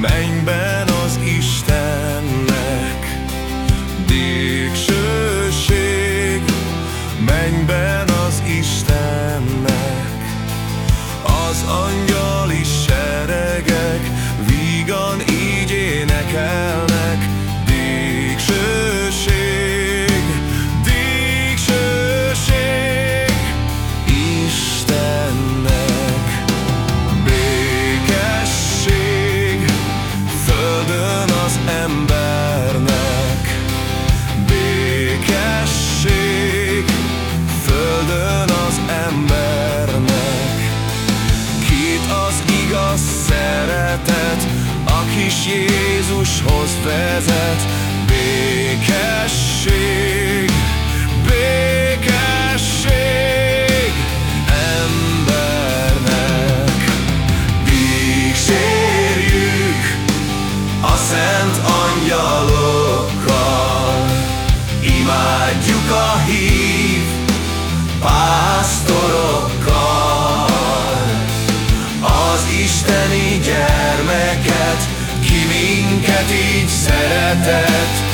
Mennyben az Istennek Dicsőség? Mennyben az Istennek Az angyali seregek Vígan így énekel? a szeretet, a kis Jézushoz vezet, békes minket így szeretett